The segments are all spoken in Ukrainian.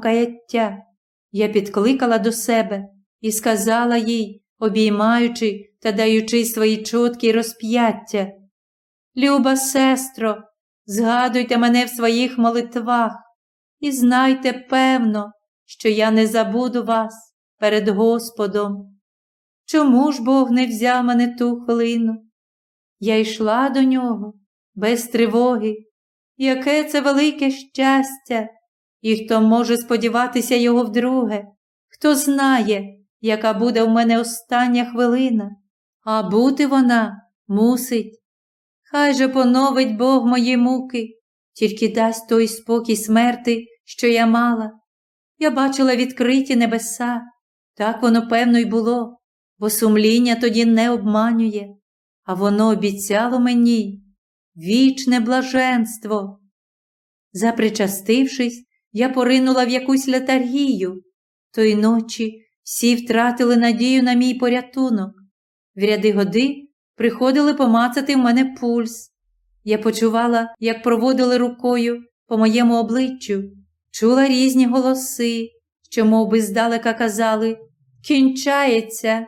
каяття. Я підкликала до себе і сказала їй, обіймаючи та даючи свої чоткі розп'яття. Люба сестро, згадуйте мене в своїх молитвах і знайте певно, що я не забуду вас перед Господом. Чому ж Бог не взяв мене ту хвилину? Я йшла до нього без тривоги. Яке це велике щастя, і хто може сподіватися його вдруге, хто знає, яка буде в мене остання хвилина, а бути вона мусить. Хай же поновить Бог мої муки, тільки дасть той спокій смерти, що я мала. Я бачила відкриті небеса, так воно, певно, й було, бо сумління тоді не обманює, а воно обіцяло мені вічне блаженство. Запричастившись, я поринула в якусь летаргію. Тої ночі всі втратили надію на мій порятунок. В ряди годи приходили помацати в мене пульс. Я почувала, як проводили рукою по моєму обличчю, чула різні голоси, що мов би, здалека казали Кінчається,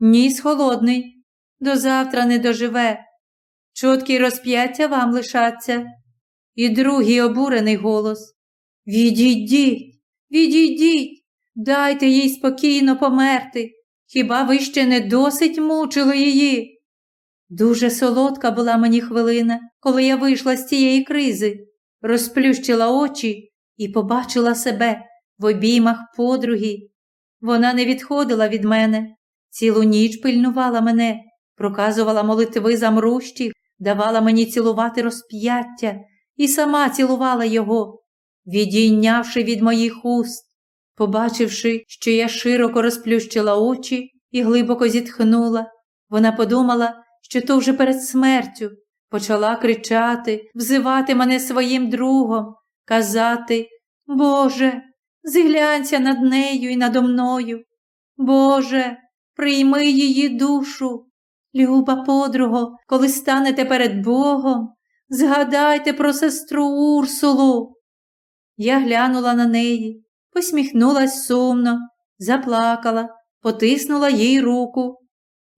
ніс холодний, до завтра не доживе. Чоткі розп'яття вам лишаться. І другий обурений голос Відійдіть, відійдіть, дайте їй спокійно померти. Хіба ви ще не досить мучили її? Дуже солодка була мені хвилина, коли я вийшла з цієї кризи, розплющила очі і побачила себе в обіймах подруги. Вона не відходила від мене, цілу ніч пильнувала мене, проказувала молитви замрущих, давала мені цілувати розп'яття і сама цілувала його, відійнявши від моїх уст. Побачивши, що я широко розплющила очі і глибоко зітхнула, вона подумала, що то вже перед смертю, почала кричати, взивати мене своїм другом, казати Боже, зглянься над нею і надо мною. Боже, прийми її душу. Люба подруго, коли станете перед Богом, згадайте про сестру Урсулу. Я глянула на неї, посміхнулась сумно, заплакала, потиснула їй руку.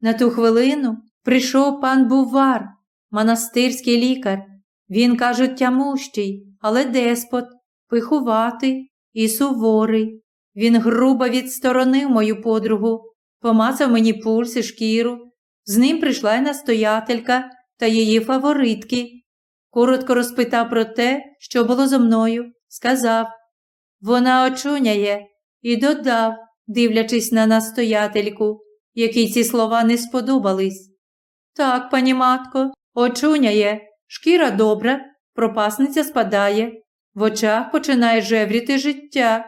На ту хвилину прийшов пан Бувар, монастирський лікар. Він, кажуть, тямущий, але деспот, пихуватий і суворий. Він грубо відсторонив мою подругу, помацав мені пульс і шкіру. З ним прийшла й настоятелька та її фаворитки. Коротко розпитав про те, що було зо мною, сказав вона очуняє і додав, дивлячись на настоятельку, якій ці слова не сподобались. Так, пані матко, очуняє, шкіра добра, пропасниця спадає, в очах починає жевріти життя.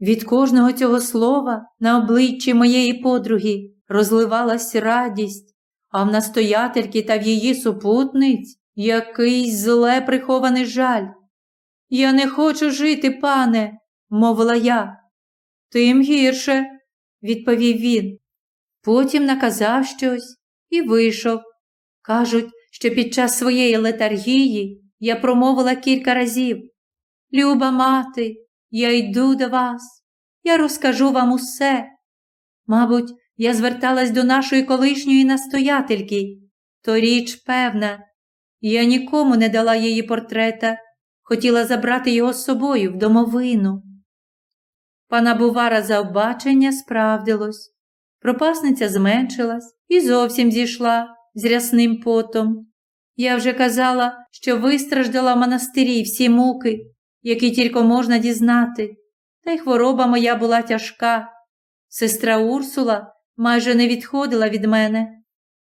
Від кожного цього слова на обличчі моєї подруги розливалась радість, а в настоятельки та в її супутниць якийсь зле прихований жаль. Я не хочу жити, пане, мовила я. Тим гірше, відповів він. Потім наказав щось і вийшов. Кажуть, що під час своєї летаргії я промовила кілька разів. Люба мати, я йду до вас, я розкажу вам усе. Мабуть, я зверталась до нашої колишньої настоятельки. То річ певна, я нікому не дала її портрета, хотіла забрати його з собою в домовину. Пана Бувара за обачення справдилось. Пропасниця зменшилась і зовсім зійшла з рясним потом. Я вже казала, що вистраждала в монастирі всі муки, які тільки можна дізнати, та й хвороба моя була тяжка. Сестра Урсула майже не відходила від мене.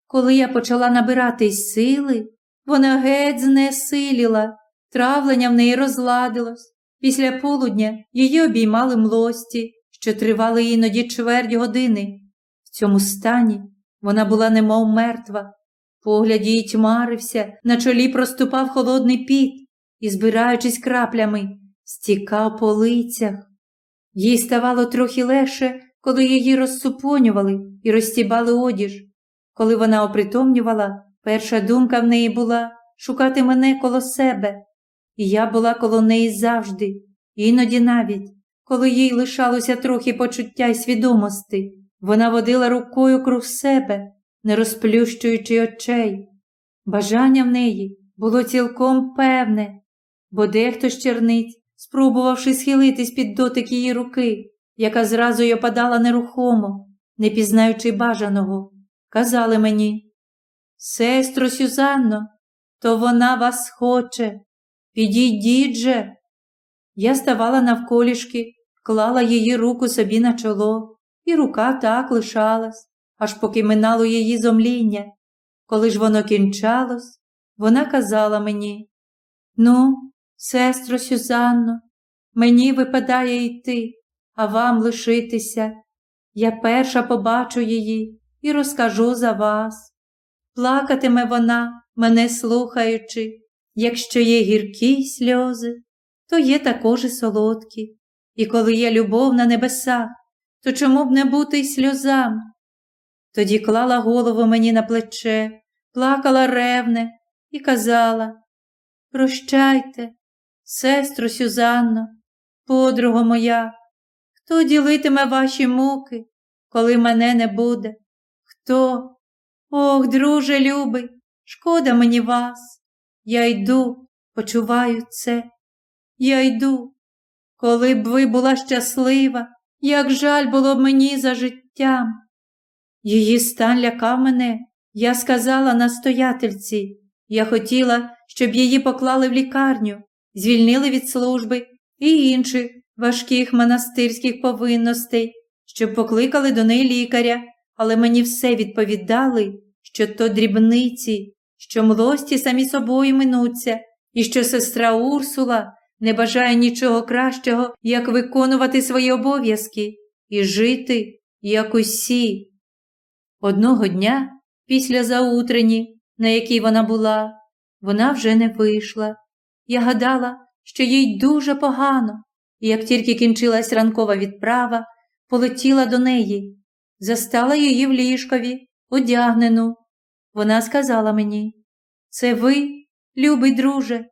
Коли я почала набиратись сили, вона геть знесиліла, травлення в неї розладилось. Після полудня її обіймали млості, що тривали іноді чверть години. В цьому стані вона була немов мертва. Погляд її тьмарився, на чолі проступав холодний піт і, збираючись краплями, стікав по лицях. Їй ставало трохи легше, коли її розсупонювали і розстібали одіж. Коли вона опритомнювала, перша думка в неї була шукати мене коло себе, і я була коло неї завжди, іноді навіть коли їй лишалося трохи почуття й свідомості, вона водила рукою круг себе, не розплющуючи очей. Бажання в неї було цілком певне, бо дехто з черниць, спробувавши схилитись під дотик її руки, яка зразу й опадала нерухомо, не пізнаючи бажаного, казали мені Сестро Сюзанно, то вона вас хоче. Підійдіть же. Я ставала навколішки, клала її руку собі на чоло, і рука так лишалась, аж поки минало її зомління. Коли ж воно кінчалось, вона казала мені Ну, сестро Сюзанно, мені випадає йти, а вам лишитися. Я перша побачу її і розкажу за вас. Плакатиме вона, мене слухаючи, якщо є гіркі сльози, то є також і солодкі. І коли є любов на небесах, то чому б не бути й сльозам? Тоді клала голову мені на плече, плакала ревне і казала Прощайте, сестро Сюзанно, подруга моя, хто ділитиме ваші муки, коли мене не буде? Хто? Ох, друже любий, шкода мені вас. Я йду, почуваю це. Я йду. Коли б ви була щаслива, як жаль було б мені за життям. Її стан лякав мене, я сказала настоятельці. Я хотіла, щоб її поклали в лікарню, звільнили від служби і інших важких монастирських повинностей, щоб покликали до неї лікаря, але мені все відповідали, що то дрібниці, що млості самі собою минуться, і що сестра Урсула не бажає нічого кращого, як виконувати свої обов'язки і жити, як усі. Одного дня, після заутрені, на якій вона була, вона вже не вийшла. Я гадала, що їй дуже погано, і як тільки кінчилась ранкова відправа, полетіла до неї, застала її в ліжкові, одягнену. Вона сказала мені це ви, любий друже,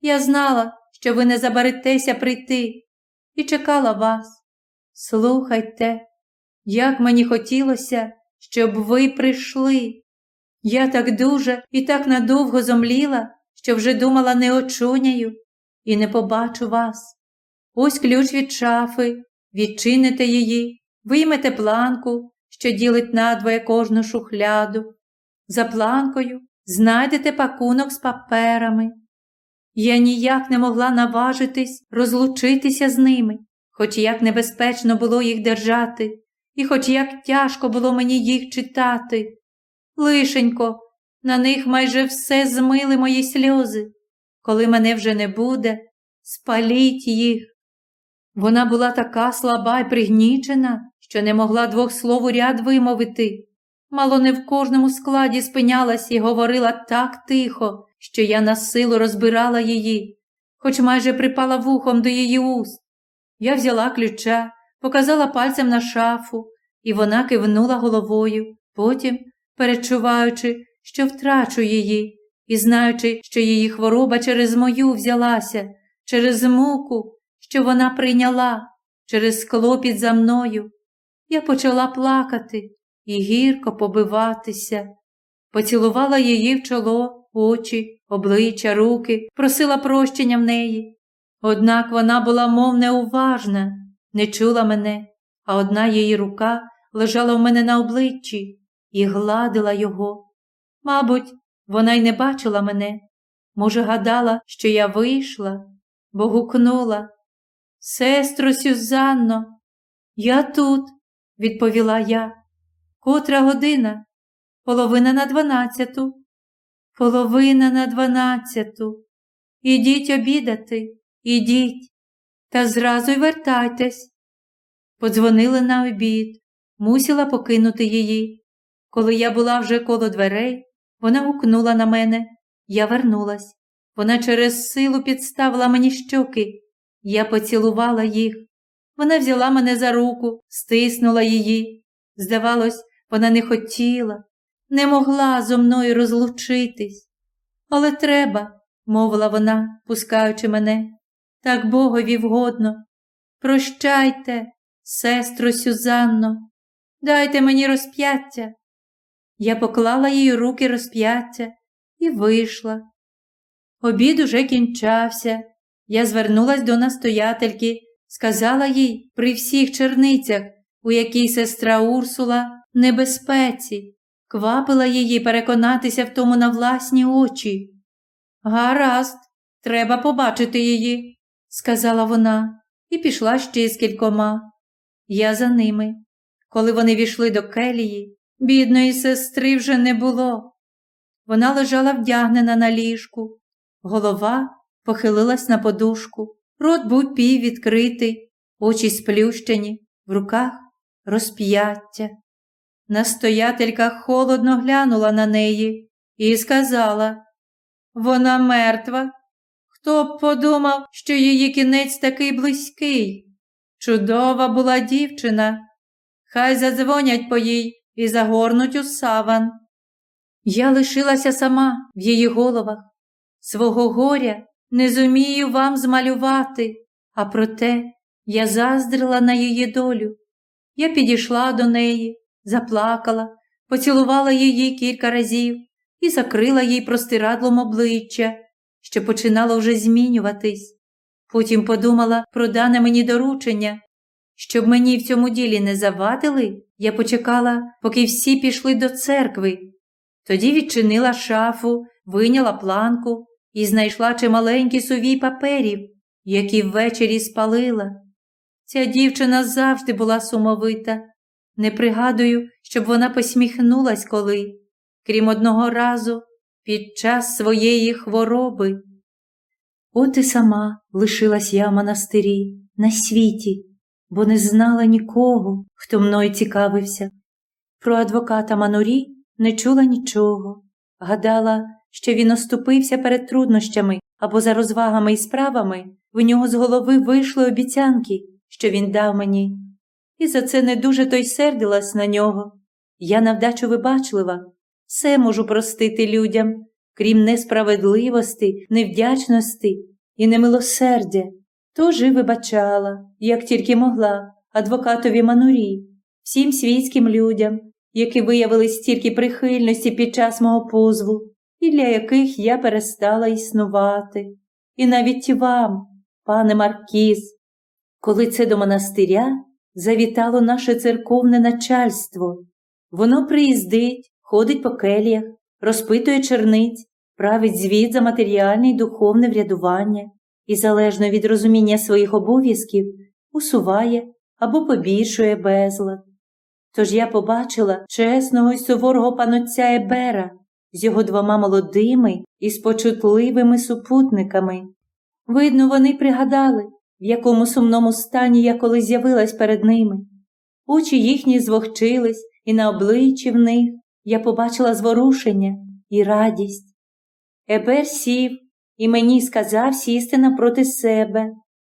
я знала, що ви не заберетеся прийти, і чекала вас. Слухайте, як мені хотілося, щоб ви прийшли. Я так дуже і так надовго зомліла, що вже думала не очуняю і не побачу вас. Ось ключ від шафи, відчините її, виймете планку, що ділить надвоє кожну шухляду. За планкою знайдете пакунок з паперами. Я ніяк не могла наважитись розлучитися з ними, хоч як небезпечно було їх держати, і хоч як тяжко було мені їх читати. Лишенько, на них майже все змили мої сльози. Коли мене вже не буде, спаліть їх. Вона була така слаба й пригнічена, що не могла двох слов у ряд вимовити. Мало не в кожному складі спинялась і говорила так тихо, що я на силу розбирала її, хоч майже припала вухом до її уст. Я взяла ключа, показала пальцем на шафу, і вона кивнула головою, потім, перечуваючи, що втрачу її, і знаючи, що її хвороба через мою взялася, через муку, що вона прийняла, через клопіт за мною, я почала плакати і гірко побиватися. Поцілувала її в чоло, очі, обличчя, руки, просила прощення в неї. Однак вона була, мов неуважна, не чула мене, а одна її рука лежала в мене на обличчі і гладила його. Мабуть, вона й не бачила мене. Може, гадала, що я вийшла, бо гукнула. Сестро Сюзанно, я тут, відповіла я. Котра година? Половина на дванадцяту. Половина на дванадцяту. Ідіть обідати, ідіть, та зразу й вертайтесь. Подзвонили на обід, мусила покинути її. Коли я була вже коло дверей, вона гукнула на мене. Я вернулась. Вона через силу підставила мені щоки. Я поцілувала їх. Вона взяла мене за руку, стиснула її. Здавалось, вона не хотіла, не могла зо мною розлучитись. Але треба, мовила вона, пускаючи мене, так богові вгодно. Прощайте, сестро Сюзанно, дайте мені розп'яття. Я поклала їй руки розп'яття і вийшла. Обід уже кінчався. Я звернулась до настоятельки, сказала їй при всіх черницях, у якій сестра Урсула небезпеці, квапила її переконатися в тому на власні очі. Гаразд, треба побачити її, сказала вона, і пішла ще з кількома. Я за ними. Коли вони війшли до келії, бідної сестри вже не було. Вона лежала вдягнена на ліжку, голова похилилась на подушку, рот був пів відкритий, очі сплющені, в руках розп'яття. Настоятелька холодно глянула на неї і сказала вона мертва. Хто б подумав, що її кінець такий близький? Чудова була дівчина. Хай задзвонять по їй і загорнуть у саван. Я лишилася сама в її головах. Свого горя не зумію вам змалювати, а проте я заздрила на її долю. Я підійшла до неї, заплакала, поцілувала її кілька разів і закрила їй простирадлом обличчя, що починало вже змінюватись. Потім подумала про дане мені доручення. Щоб мені в цьому ділі не завадили, я почекала, поки всі пішли до церкви. Тоді відчинила шафу, виняла планку і знайшла чималенький сувій паперів, які ввечері спалила. Ця дівчина завжди була сумовита. Не пригадую, щоб вона посміхнулась коли, крім одного разу, під час своєї хвороби. От і сама лишилась я в монастирі на світі, бо не знала нікого, хто мною цікавився. Про адвоката Манурі не чула нічого, гадала, що він оступився перед труднощами або за розвагами і справами в нього з голови вийшли обіцянки, що він дав мені. І за це не дуже то й сердилась на нього. Я навдачу вибачлива, все можу простити людям, крім несправедливості, невдячності і немилосердя. Тож і вибачала, як тільки могла, адвокатові Манурі, всім світським людям, які виявили стільки прихильності під час мого позву, і для яких я перестала існувати. І навіть вам, пане Маркіз, коли це до монастиря завітало наше церковне начальство, воно приїздить, ходить по келіях, розпитує черниць, править звіт за матеріальне й духовне врядування і, залежно від розуміння своїх обов'язків, усуває або побільшує безлад. Тож я побачила чесного й суворого панотця Ебера з його двома молодими і спочутливими супутниками. Видно, вони пригадали, в якому сумному стані я коли з'явилась перед ними. Очі їхні звохчились, і на обличчі в них я побачила зворушення і радість. Ебер сів і мені сказав сісти напроти себе.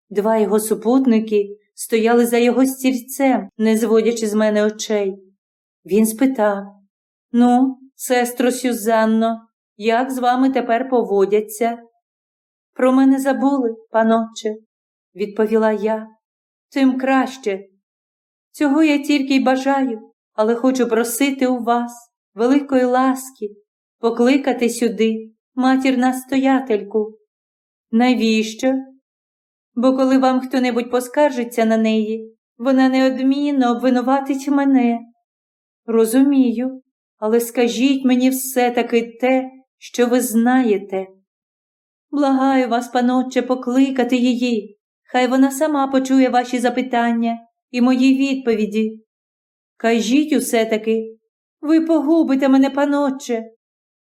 Два його супутники стояли за його стільцем, не зводячи з мене очей. Він спитав Ну, сестро Сюзанно, як з вами тепер поводяться? Про мене забули, паноче, відповіла я. Тим краще. Цього я тільки й бажаю, але хочу просити у вас великої ласки, покликати сюди матір настоятельку. Навіщо? Бо коли вам хто небудь поскаржиться на неї, вона неодмінно обвинуватить мене. Розумію, але скажіть мені все таки те, що ви знаєте. Благаю вас, панотче, покликати її, хай вона сама почує ваші запитання і мої відповіді. Кажіть усе таки, ви погубите мене, панотче.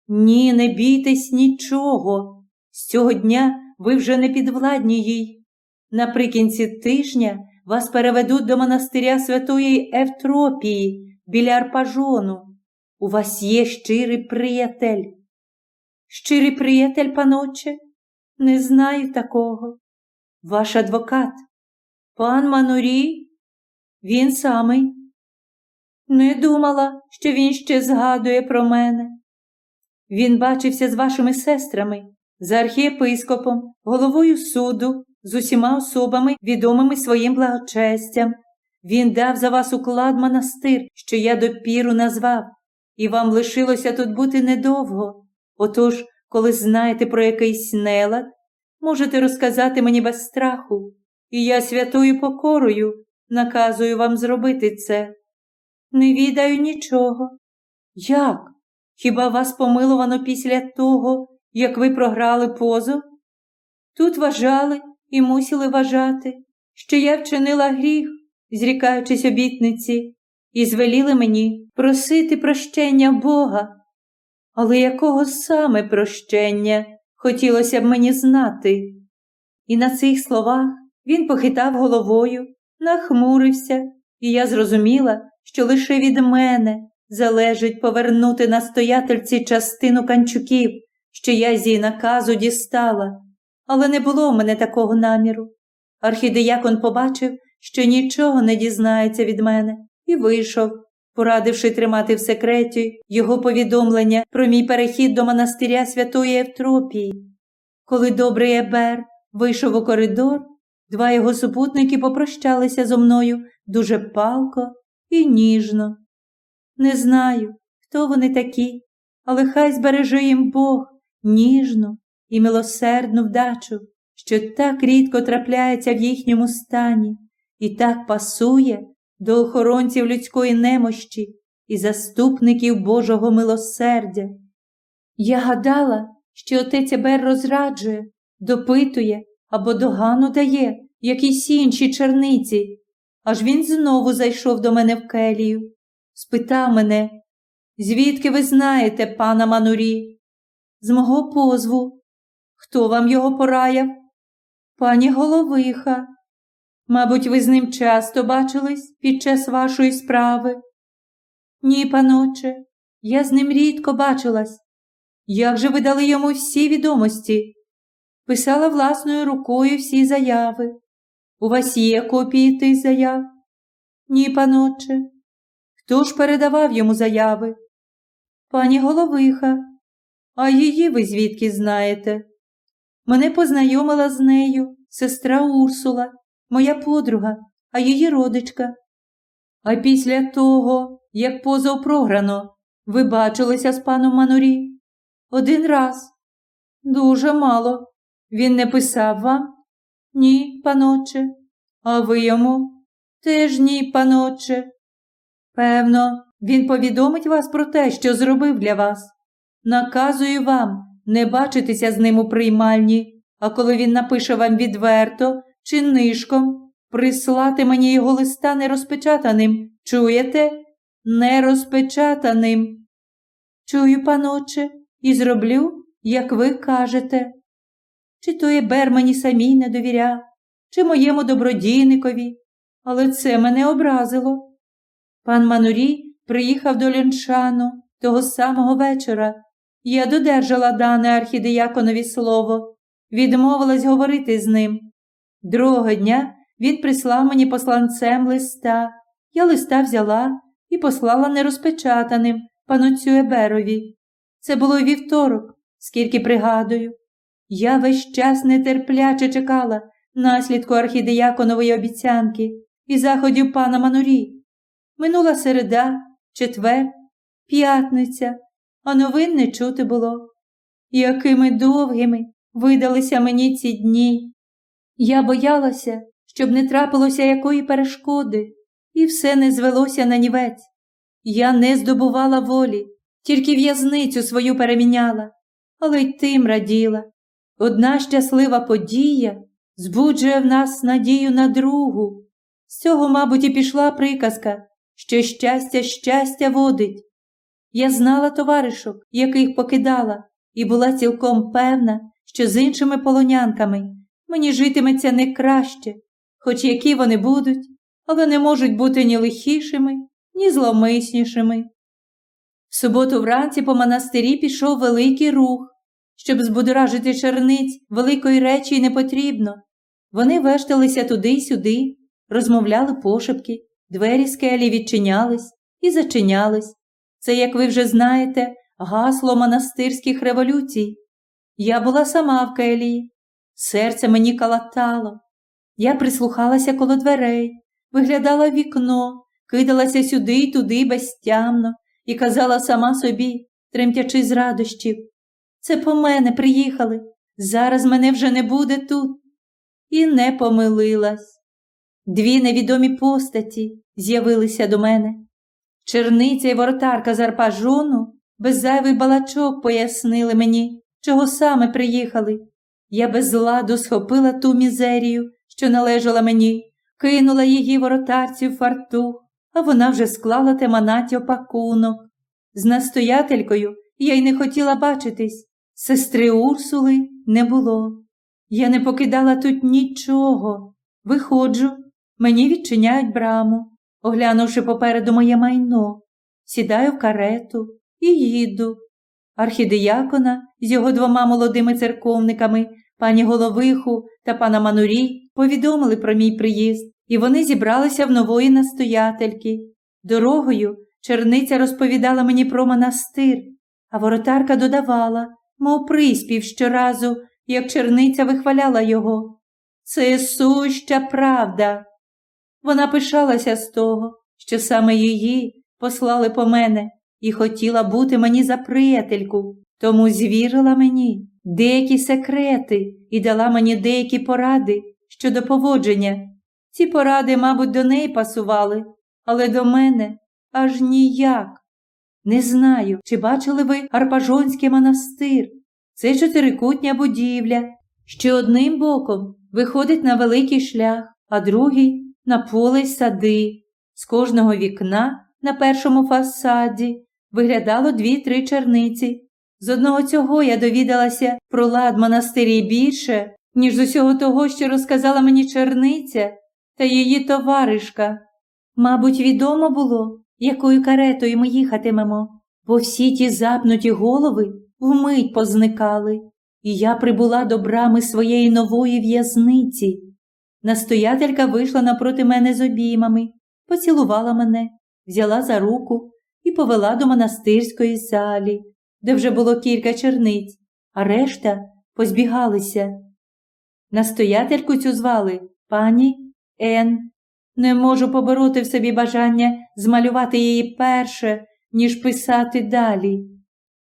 Ні, не бійтесь нічого. З цього дня ви вже не підвладні їй. Наприкінці тижня вас переведуть до монастиря Святої Евтропії біля Арпажону. У вас є щирий приятель. Щирий приятель, паноче? Не знаю такого. Ваш адвокат, пан Манурі, він самий. Не думала, що він ще згадує про мене. Він бачився з вашими сестрами, з архієпископом, головою суду, з усіма особами, відомими своїм благочестям. Він дав за вас уклад монастир, що я допіру назвав, і вам лишилося тут бути недовго. Отож, коли знаєте про якийсь нелад, можете розказати мені без страху, і я святою покорою наказую вам зробити це. Не відаю нічого. Як? Хіба вас помиловано після того, як ви програли позов? Тут вважали і мусили вважати, що я вчинила гріх, зрікаючись обітниці, і звеліли мені просити прощення Бога. Але якого саме прощення хотілося б мені знати? І на цих словах він похитав головою, нахмурився, і я зрозуміла, що лише від мене залежить повернути настоятельці частину канчуків, що я зі наказу дістала, але не було в мене такого наміру. Архідеякон побачив, що нічого не дізнається від мене, і вийшов, порадивши тримати в секреті його повідомлення про мій перехід до монастиря Святої Евтропії. Коли добрий Ебер вийшов у коридор, два його супутники попрощалися зо мною дуже палко і ніжно. Не знаю, хто вони такі, але хай збереже їм Бог ніжну і милосердну вдачу, що так рідко трапляється в їхньому стані і так пасує до охоронців людської немощі і заступників Божого милосердя. Я гадала, що отець Ебер розраджує, допитує або догану дає якісь інші черниці, аж він знову зайшов до мене в келію, спитав мене, звідки ви знаєте пана Манурі? З мого позву. Хто вам його пораяв? Пані Головиха. Мабуть, ви з ним часто бачились під час вашої справи? Ні, паноче, я з ним рідко бачилась. Як же ви дали йому всі відомості? Писала власною рукою всі заяви. У вас є копії тих заяв? Ні, паноче. Хто ж передавав йому заяви? Пані Головиха, а її ви звідки знаєте? Мене познайомила з нею сестра Урсула, моя подруга, а її родичка. А після того, як позов програно, ви бачилися з паном Манурі? Один раз. Дуже мало. Він не писав вам? Ні, паноче. А ви йому? Теж ні, паноче. Певно, він повідомить вас про те, що зробив для вас. Наказую вам не бачитися з ним у приймальні, а коли він напише вам відверто чи нишком, прислати мені його листа нерозпечатаним. Чуєте? Нерозпечатаним. Чую, паноче, і зроблю, як ви кажете. Чи то Ебер мені самій не довіряв, чи моєму добродійникові, але це мене образило. Пан Манурі приїхав до Ляншану того самого вечора. Я додержала дане архідеяконові слово, відмовилась говорити з ним. Другого дня він прислав мені посланцем листа. Я листа взяла і послала нерозпечатаним пануцю Еберові. Це було вівторок, скільки пригадую. Я весь час нетерпляче чекала наслідку архідеяконової обіцянки і заходів пана Манурі. Минула середа, четвер, п'ятниця, а новин не чути було. Якими довгими видалися мені ці дні. Я боялася, щоб не трапилося якої перешкоди, і все не звелося на нівець. Я не здобувала волі, тільки в'язницю свою переміняла, але й тим раділа. Одна щаслива подія збуджує в нас надію на другу. З цього, мабуть, і пішла приказка, що щастя щастя водить. Я знала товаришок, яких покидала, і була цілком певна, що з іншими полонянками мені житиметься не краще, хоч які вони будуть, але не можуть бути ні лихішими, ні зломиснішими. В суботу вранці по монастирі пішов великий рух. Щоб збудоражити черниць, великої речі й не потрібно. Вони вешталися туди й сюди, розмовляли пошепки, двері скелі відчинялись і зачинялись. Це, як ви вже знаєте, гасло монастирських революцій. Я була сама в келії. Серце мені калатало. Я прислухалася коло дверей, виглядала вікно, кидалася сюди й туди безтямно і казала сама собі, тремтячи з радощів. Це по мене приїхали. Зараз мене вже не буде тут. І не помилилась. Дві невідомі постаті з'явилися до мене. Черниця й воротарка з арпажону без зайвий балачок пояснили мені, чого саме приїхали. Я без ладу схопила ту мізерію, що належала мені, кинула її воротарці в фартух, а вона вже склала теманаті опакунок. З настоятелькою я й не хотіла бачитись. Сестри Урсули не було. Я не покидала тут нічого. Виходжу, мені відчиняють браму, оглянувши попереду моє майно, сідаю в карету і їду. Архідиякона з його двома молодими церковниками, пані Головиху та пана Манурій, повідомили про мій приїзд, і вони зібралися в нової настоятельки. Дорогою черниця розповідала мені про монастир, а воротарка додавала, мов приспів щоразу, як черниця вихваляла його. Це суща правда. Вона пишалася з того, що саме її послали по мене і хотіла бути мені за приятельку, тому звірила мені деякі секрети і дала мені деякі поради щодо поводження. Ці поради, мабуть, до неї пасували, але до мене аж ніяк. Не знаю, чи бачили ви Арпажонський монастир. Це чотирикутня будівля, що одним боком виходить на великий шлях, а другий на поле й сади. З кожного вікна на першому фасаді виглядало дві-три черниці. З одного цього я довідалася про лад монастирі більше, ніж з усього того, що розказала мені черниця та її товаришка. Мабуть, відомо було, якою каретою ми їхатимемо, бо всі ті запнуті голови вмить позникали, і я прибула до брами своєї нової в'язниці. Настоятелька вийшла напроти мене з обіймами, поцілувала мене, взяла за руку і повела до монастирської залі, де вже було кілька черниць, а решта позбігалися. Настоятельку цю звали пані Ен. Не можу побороти в собі бажання змалювати її перше, ніж писати далі.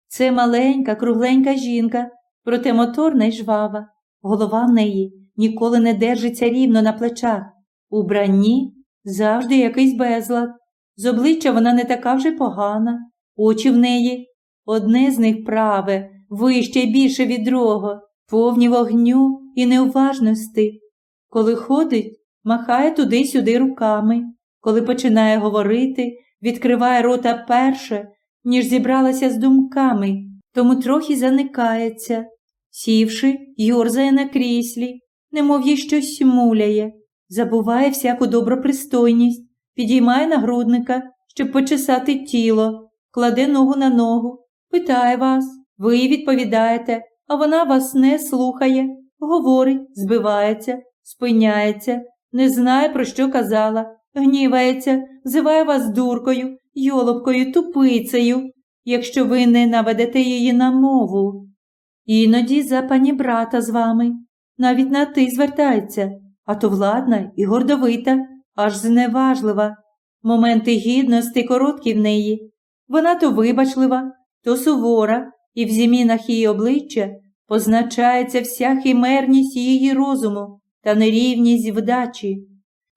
Це маленька, кругленька жінка, проте моторна й жвава. Голова в неї ніколи не держиться рівно на плечах. У бранні завжди якийсь безлад. З обличчя вона не така вже погана, очі в неї одне з них праве, вище й більше від другого, повні вогню і неуважності. Коли ходить, махає туди-сюди руками, коли починає говорити, відкриває рота перше, ніж зібралася з думками, тому трохи заникається, сівши, юрзає на кріслі, немов їй щось муляє, забуває всяку добропристойність, підіймає нагрудника, щоб почесати тіло, кладе ногу на ногу, питає вас, ви відповідаєте, а вона вас не слухає, говорить, збивається, спиняється, не знає, про що казала, гнівається, зиває вас дуркою, йолопкою, тупицею, якщо ви не наведете її на мову. Іноді за пані брата з вами, навіть на ти звертається, а то владна і гордовита, аж зневажлива. Моменти гідності короткі в неї. Вона то вибачлива, то сувора, і в зімінах її обличчя позначається вся химерність її розуму та нерівність вдачі.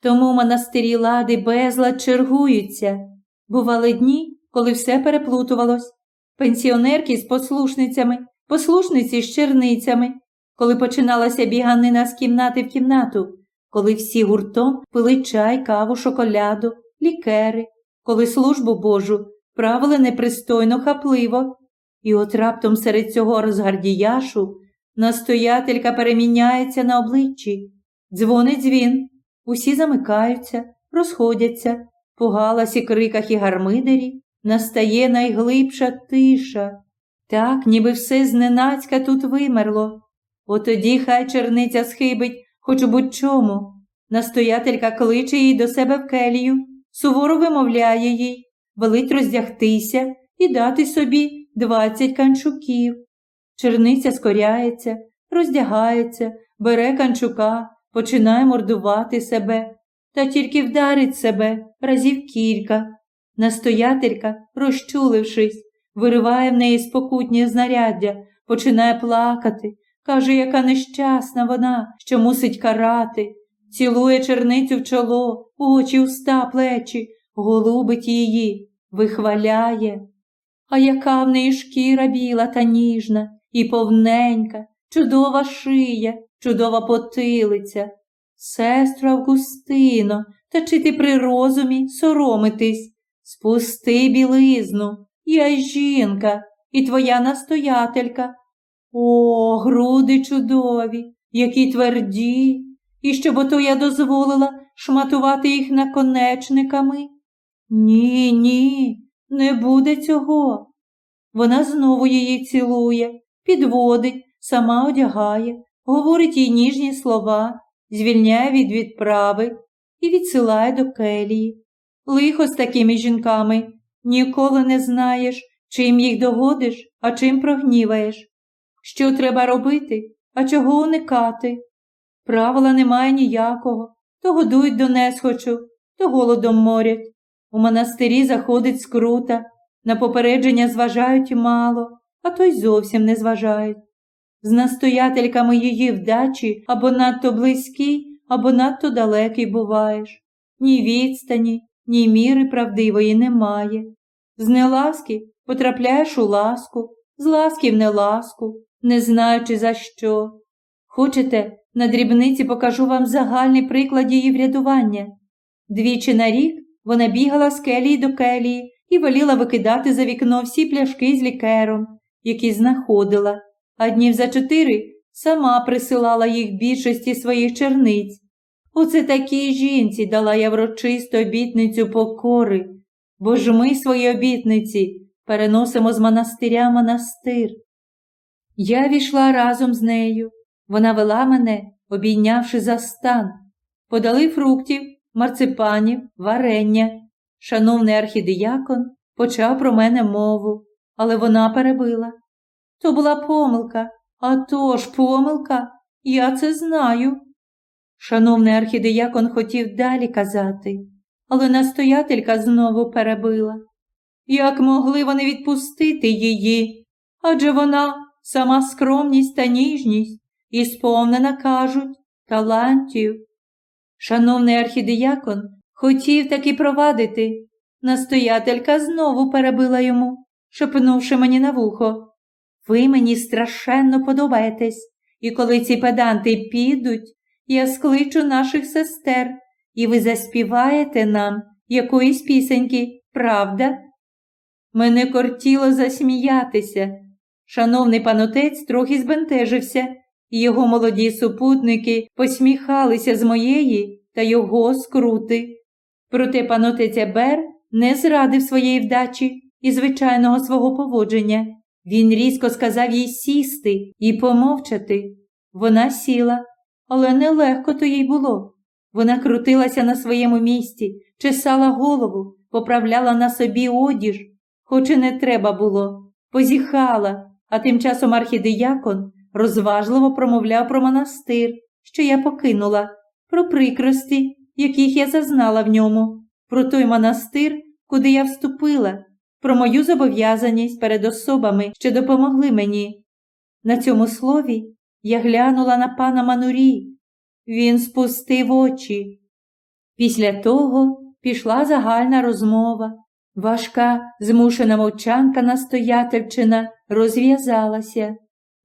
Тому монастирі лади безлад чергуються. Бували дні, коли все переплутувалось. Пенсіонерки з послушницями, послушниці з черницями, коли починалася біганина з кімнати в кімнату, коли всі гуртом пили чай, каву, шоколяду, лікери, коли службу Божу правили непристойно хапливо, і от раптом серед цього розгардіяшу настоятелька переміняється на обличчі, дзвонить дзвін, усі замикаються, розходяться, по галасі, криках і гармидері настає найглибша тиша. Так, ніби все зненацька тут вимерло. Отоді хай черниця схибить хоч у будь-чому. Настоятелька кличе її до себе в келію, суворо вимовляє їй, велить роздягтися і дати собі двадцять канчуків. Черниця скоряється, роздягається, бере канчука, починає мордувати себе, та тільки вдарить себе разів кілька. Настоятелька, розчулившись, вириває в неї спокутнє знаряддя, починає плакати, каже, яка нещасна вона, що мусить карати, цілує черницю в чоло, очі, уста, плечі, голубить її, вихваляє. А яка в неї шкіра біла та ніжна, і повненька, чудова шия, чудова потилиця. Сестра Августино, та чи ти при розумі соромитись? Спусти білизну, я жінка, і твоя настоятелька. О, груди чудові, які тверді, і щоб ото я дозволила шматувати їх наконечниками. Ні, ні, не буде цього. Вона знову її цілує, підводить, сама одягає, говорить їй ніжні слова, звільняє від відправи і відсилає до келії. Лихо з такими жінками ніколи не знаєш, чим їх догодиш, а чим прогніваєш. Що треба робити, а чого уникати? Правила немає ніякого, то годують до несхочу, то голодом морять. У монастирі заходить скрута, на попередження зважають мало, а то й зовсім не зважають. З настоятельками її вдачі або надто близький, або надто далекий буваєш. Ні відстані, ні міри правдивої немає. З неласки потрапляєш у ласку, з ласки в неласку, не знаючи за що. Хочете, на дрібниці покажу вам загальний приклад її врядування. Двічі на рік вона бігала з келії до келії і воліла викидати за вікно всі пляшки з лікером, які знаходила, а днів за чотири сама присилала їх більшості своїх черниць. Оце такій жінці дала я врочисту обітницю покори, бо ж ми свої обітниці переносимо з монастиря монастир. Я війшла разом з нею. Вона вела мене, обійнявши за стан. Подали фруктів, марципанів, варення. Шановний архідіякон почав про мене мову, але вона перебила. То була помилка, а то ж помилка, я це знаю. Шановний архідіякон хотів далі казати, але настоятелька знову перебила. Як могли вони відпустити її? Адже вона сама скромність та ніжність і сповнена, кажуть, талантів. Шановний архідіякон хотів таки провадити. Настоятелька знову перебила йому, шепнувши мені на вухо. Ви мені страшенно подобаєтесь, і коли ці педанти підуть, я скличу наших сестер, і ви заспіваєте нам якоїсь пісеньки, правда? Мене кортіло засміятися. Шановний панотець трохи збентежився, і його молоді супутники посміхалися з моєї та його скрути. Проте панотець Ебер не зрадив своєї вдачі і звичайного свого поводження. Він різко сказав їй сісти і помовчати. Вона сіла, але нелегко то їй було. Вона крутилася на своєму місці, чесала голову, поправляла на собі одіж, хоч і не треба було, позіхала, а тим часом архідиякон розважливо промовляв про монастир, що я покинула, про прикрості, яких я зазнала в ньому, про той монастир, куди я вступила, про мою зобов'язаність перед особами, що допомогли мені. На цьому слові я глянула на пана Манурі. Він спустив очі. Після того пішла загальна розмова. Важка, змушена мовчанка настоятельчина розв'язалася.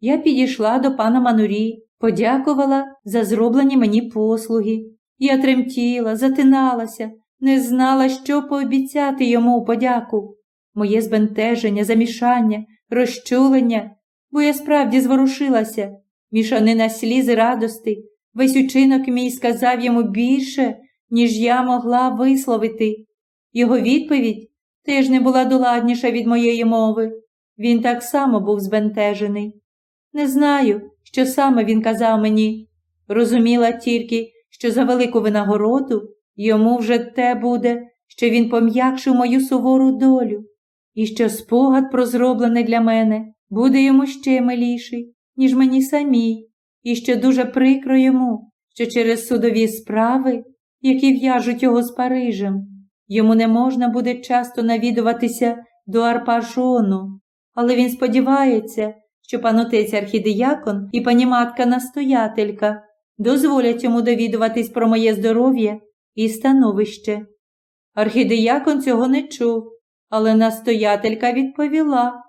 Я підійшла до пана Манурі, подякувала за зроблені мені послуги. Я тремтіла, затиналася, не знала, що пообіцяти йому у подяку. Моє збентеження, замішання, розчулення, бо я справді зворушилася, мішанина сліз радости, весь учинок мій сказав йому більше, ніж я могла висловити. Його відповідь теж не була доладніша від моєї мови. Він так само був збентежений. Не знаю, що саме він казав мені. Розуміла тільки, що за велику винагороду йому вже те буде, що він пом'якшив мою сувору долю, і що спогад про зроблене для мене буде йому ще миліший, ніж мені самій. і що дуже прикро йому, що через судові справи, які в'яжуть його з Парижем, йому не можна буде часто навідуватися до Арпашону, але він сподівається, що пан отець архідіякон і пані матка настоятелька дозволять йому довідуватись про моє здоров'я і становище. Архідіякон цього не чув, але настоятелька відповіла,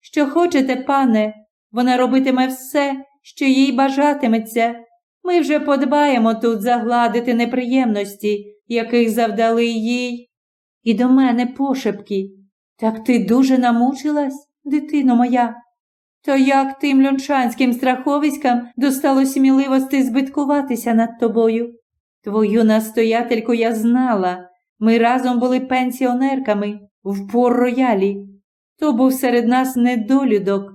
що хочете, пане, вона робитиме все, що їй бажатиметься. Ми вже подбаємо тут загладити неприємності, яких завдали їй. І до мене пошепки. Так ти дуже намучилась, дитино моя. То як тим льончанським страховиськам достало сміливості збиткуватися над тобою? Твою настоятельку я знала. Ми разом були пенсіонерками в пор роялі. То був серед нас недолюдок.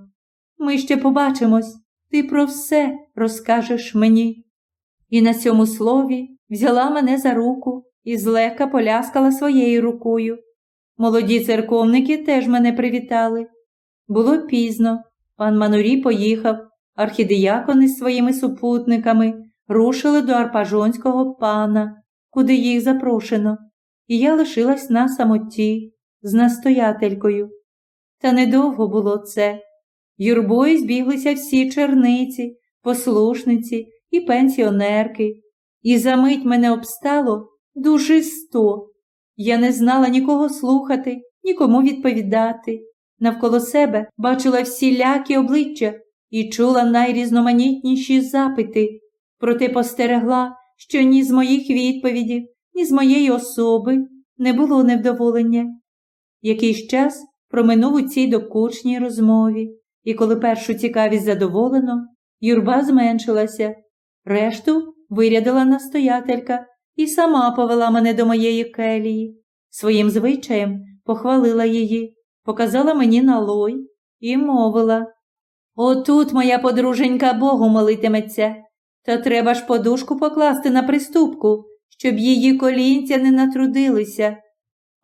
Ми ще побачимось, ти про все розкажеш мені. І на цьому слові взяла мене за руку і злегка поляскала своєю рукою. Молоді церковники теж мене привітали. Було пізно. Пан Манурі поїхав, архідіякон із своїми супутниками рушили до Арпажонського пана, куди їх запрошено, і я лишилась на самоті з настоятелькою. Та недовго було це. Юрбою збіглися всі черниці, послушниці і пенсіонерки, і за мить мене обстало дуже сто. Я не знала нікого слухати, нікому відповідати. Навколо себе бачила всілякі обличчя і чула найрізноманітніші запити, проте постерегла, що ні з моїх відповідів, ні з моєї особи не було невдоволення. Якийсь час проминув у цій докучній розмові, і коли першу цікавість задоволено, юрба зменшилася, решту вирядила настоятелька і сама повела мене до моєї келії. Своїм звичаєм похвалила її, показала мені налой і мовила Отут моя подруженька Богу молитиметься, та треба ж подушку покласти на приступку, щоб її колінця не натрудилися.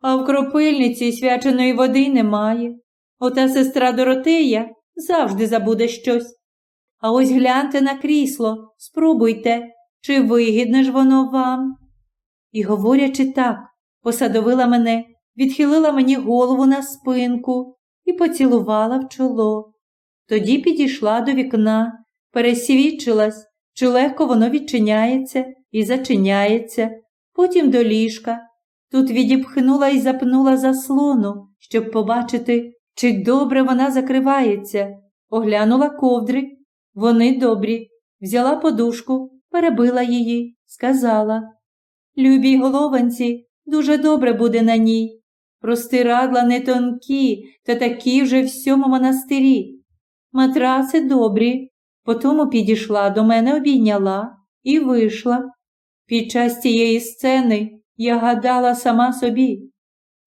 А в кропильниці свяченої води немає. Ота сестра Доротея завжди забуде щось. А ось гляньте на крісло, спробуйте, чи вигідне ж воно вам. І, говорячи так, посадовила мене, відхилила мені голову на спинку і поцілувала в чоло. Тоді підійшла до вікна, пересвідчилась, чи легко воно відчиняється і зачиняється, потім до ліжка. Тут відіпхнула і запнула заслону, щоб побачити, чи добре вона закривається. Оглянула ковдри. Вони добрі. Взяла подушку, перебила її, сказала Любій голованці, дуже добре буде на ній. Простирадла не тонкі, та такі вже в сьому монастирі. Матраси добрі. Потому підійшла до мене, обійняла і вийшла. Під час цієї сцени я гадала сама собі.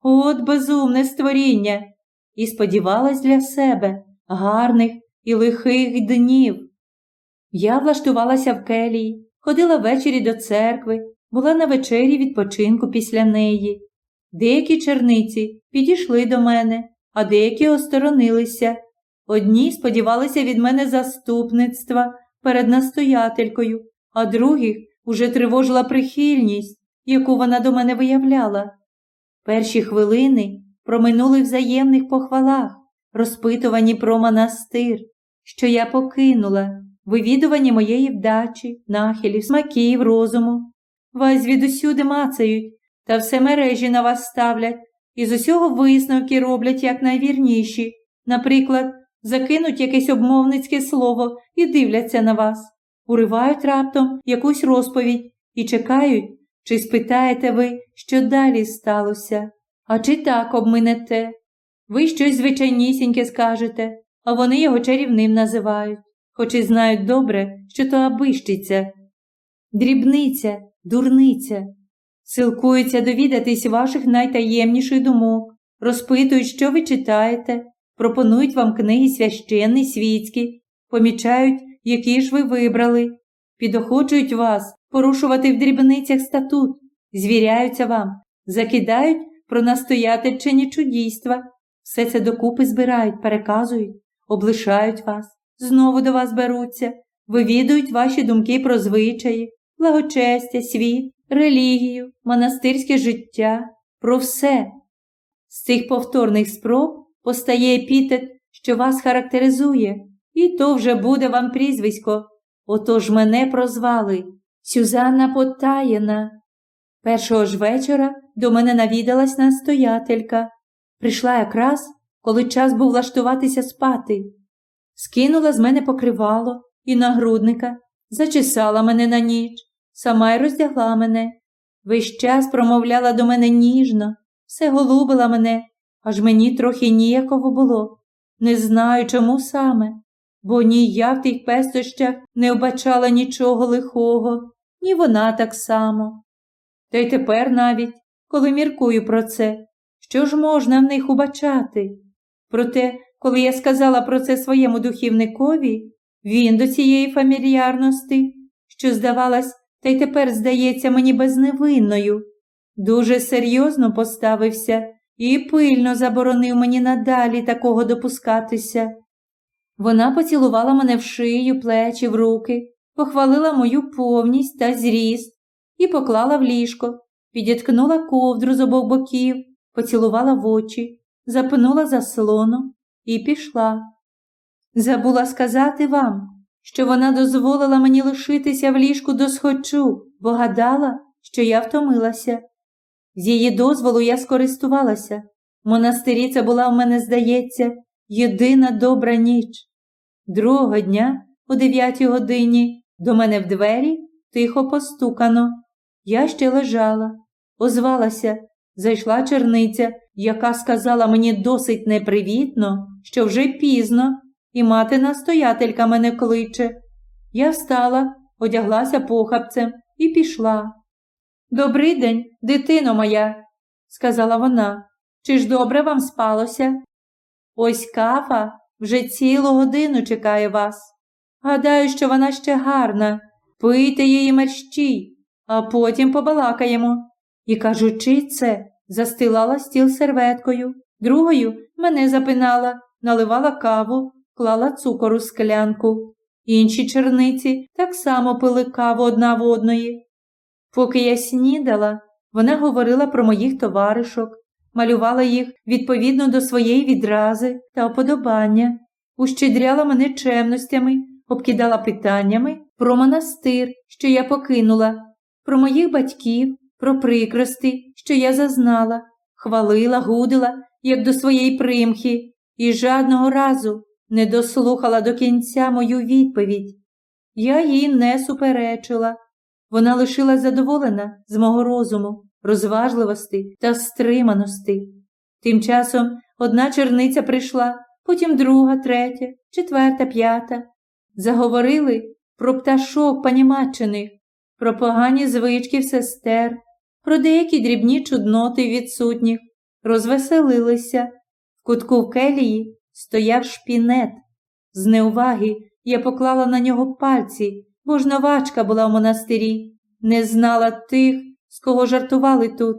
От безумне створіння, і сподівалась для себе гарних і лихих днів. Я влаштувалася в келії, ходила ввечері до церкви, була на вечері відпочинку після неї. Деякі черниці підійшли до мене, а деякі осторонилися. Одні сподівалися від мене заступництва перед настоятелькою, а других уже тривожила прихильність, яку вона до мене виявляла. Перші хвилини проминули взаємних похвалах, розпитувані про монастир, що я покинула, вивідувані моєї вдачі, нахилів, смаків, розуму. Вас звідусюди мацають, та все мережі на вас ставлять, і з усього висновки роблять якнайвірніші. Наприклад, закинуть якесь обмовницьке слово і дивляться на вас, уривають раптом якусь розповідь і чекають, чи спитаєте ви, що далі сталося, а чи так обминете. Ви щось звичайнісіньке скажете, а вони його чарівним називають, хоч і знають добре, що то абищиця. Дрібниця, дурниця. Силкуються довідатись ваших найтаємніших думок, розпитують, що ви читаєте, пропонують вам книги священні, світські, помічають, які ж ви вибрали, підоходжують вас порушувати в дрібницях статут, звіряються вам, закидають про настоятельчині чудійства, все це докупи збирають, переказують, облишають вас, знову до вас беруться, вивідують ваші думки про звичаї, благочестя, світ, релігію, монастирське життя, про все. З цих повторних спроб постає епітет, що вас характеризує, і то вже буде вам прізвисько. Отож мене прозвали Сюзанна Потаєна. Першого ж вечора до мене навідалась настоятелька. Прийшла якраз, коли час був влаштуватися спати. Скинула з мене покривало і нагрудника, зачесала мене на ніч, сама й роздягла мене. Весь час промовляла до мене ніжно, все голубила мене, аж мені трохи ніяково було. Не знаю, чому саме, бо ні я в тих пестощах не вбачала нічого лихого, ні вона так само. Та й тепер навіть, коли міркую про це, що ж можна в них убачати? Проте, коли я сказала про це своєму духівникові, він до цієї фамільярності, що здавалось, та й тепер здається мені безневинною, дуже серйозно поставився і пильно заборонив мені надалі такого допускатися. Вона поцілувала мене в шию, плечі, в руки, похвалила мою повність та зріст і поклала в ліжко, підіткнула ковдру з обох боків, поцілувала в очі, запинула заслону і пішла. Забула сказати вам, що вона дозволила мені лишитися в ліжку до схочу, бо гадала, що я втомилася. З її дозволу я скористувалася. В монастирі це була в мене, здається, єдина добра ніч. Другого дня, о дев'ятій годині, до мене в двері тихо постукано. Я ще лежала, озвалася, зайшла черниця, яка сказала мені досить непривітно, що вже пізно, і мати настоятелька мене кличе. Я встала, одяглася похапцем і пішла. Добрий день, дитино моя, сказала вона. Чи ж добре вам спалося? Ось кафа вже цілу годину чекає вас. Гадаю, що вона ще гарна. Пийте її мерщій, а потім побалакаємо. І, кажучи це, застилала стіл серветкою, другою мене запинала, наливала каву, клала цукор у склянку. Інші черниці так само пили каву одна в одної. Поки я снідала, вона говорила про моїх товаришок, малювала їх відповідно до своєї відрази та оподобання, ущедряла мене чемностями, обкидала питаннями про монастир, що я покинула, про моїх батьків, про прикрости, що я зазнала, хвалила, гудила, як до своєї примхи, і жадного разу не дослухала до кінця мою відповідь. Я їй не суперечила. Вона лишилась задоволена з мого розуму, розважливості та стриманості. Тим часом одна черниця прийшла, потім друга, третя, четверта, п'ята. Заговорили про пташок панімачених, про погані звички сестер, про деякі дрібні чудноти відсутніх, розвеселилися. В кутку в келії стояв шпінет. З неуваги я поклала на нього пальці, бо ж новачка була в монастирі, не знала тих, з кого жартували тут,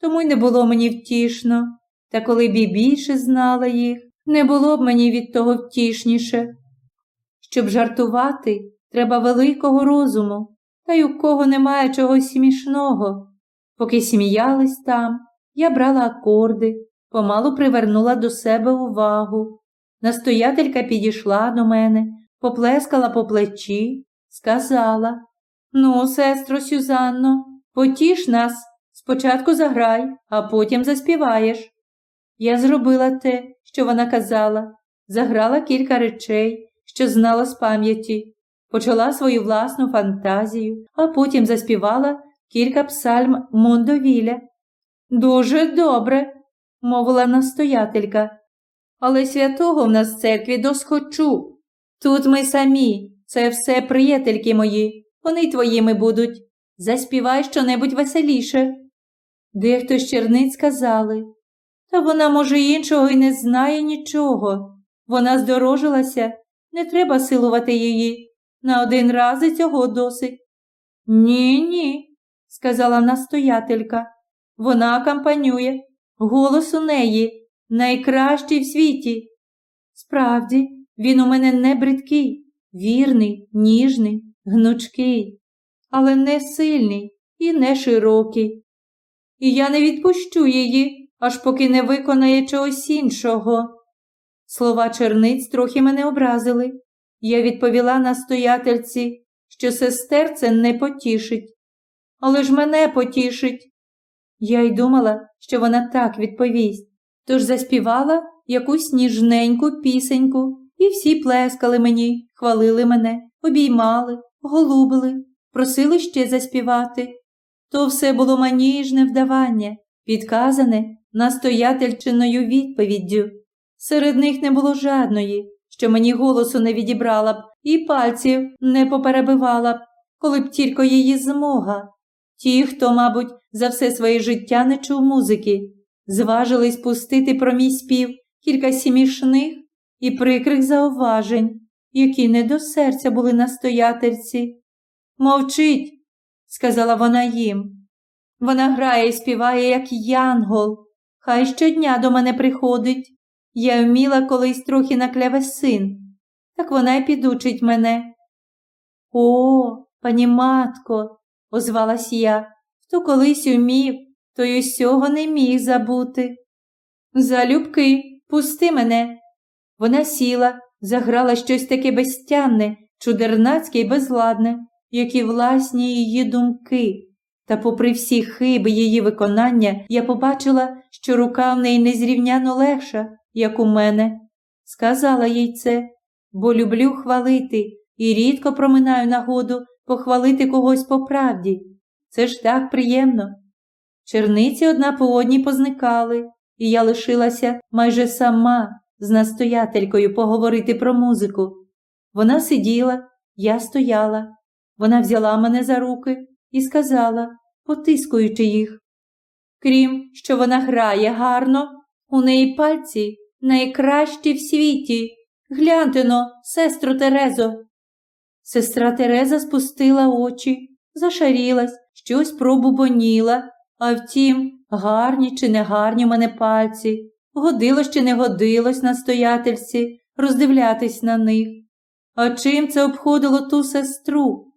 тому й не було мені втішно. Та коли б і більше знала їх, не було б мені від того втішніше. Щоб жартувати, треба великого розуму, та й у кого немає чогось смішного. Поки сміялись там, я брала акорди, помалу привернула до себе увагу. Настоятелька підійшла до мене, поплескала по плечі, сказала Ну, сестро Сюзанно, потіш нас, спочатку заграй, а потім заспіваєш. Я зробила те, що вона казала, заграла кілька речей, що знала з пам'яті, почала свою власну фантазію, а потім заспівала кілька псальм Мондовіля. Дуже добре, мовила настоятелька. Але святого в нас в церкві досхочу. Тут ми самі, це все приятельки мої, вони твоїми будуть. Заспівай щонебудь веселіше. Дехто з черниць сказали, та вона, може, іншого й не знає нічого. Вона здорожилася, не треба силувати її. На один раз і цього досить. Ні, ні, сказала настоятелька. Вона акомпанює. Голос у неї найкращий в світі. Справді, він у мене не бридкий, вірний, ніжний, гнучкий, але не сильний і не широкий. І я не відпущу її, аж поки не виконає чогось іншого. Слова черниць трохи мене образили. Я відповіла настоятельці, що сестер це не потішить. Але ж мене потішить. Я й думала, що вона так відповість, тож заспівала якусь ніжненьку пісеньку, і всі плескали мені, хвалили мене, обіймали, голубили, просили ще заспівати. То все було маніжне вдавання, підказане настоятельчиною відповіддю. Серед них не було жадної, що мені голосу не відібрала б і пальців не поперебивала б, коли б тільки її змога. Ті, хто, мабуть, за все своє життя не чув музики, зважились пустити про мій спів кілька сімішних і прикрих зауважень, які не до серця були настоятельці. Мовчить, сказала вона їм. Вона грає і співає, як янгол. Хай щодня до мене приходить. Я вміла колись трохи на клявесин, так вона й підучить мене. О, пані матко, озвалась я, хто колись умів, той усього не міг забути. Залюбки, пусти мене. Вона сіла, заграла щось таке безтямне, чудернацьке й безладне, як і власні її думки. Та, попри всі хиби її виконання, я побачила, що рука в неї незрівняно легша, як у мене. Сказала їй це, бо люблю хвалити і рідко проминаю нагоду похвалити когось по правді. Це ж так приємно. Черниці одна по одній позникали, і я лишилася майже сама з настоятелькою поговорити про музику. Вона сиділа, я стояла. Вона взяла мене за руки і сказала, потискуючи їх. Крім, що вона грає гарно, у неї пальці найкращі в світі. Гляньте но, сестру Терезо. Сестра Тереза спустила очі, зашарілась, щось пробубоніла, а втім, гарні чи не гарні в мене пальці, годилось чи не годилось настоятельці роздивлятись на них. А чим це обходило ту сестру?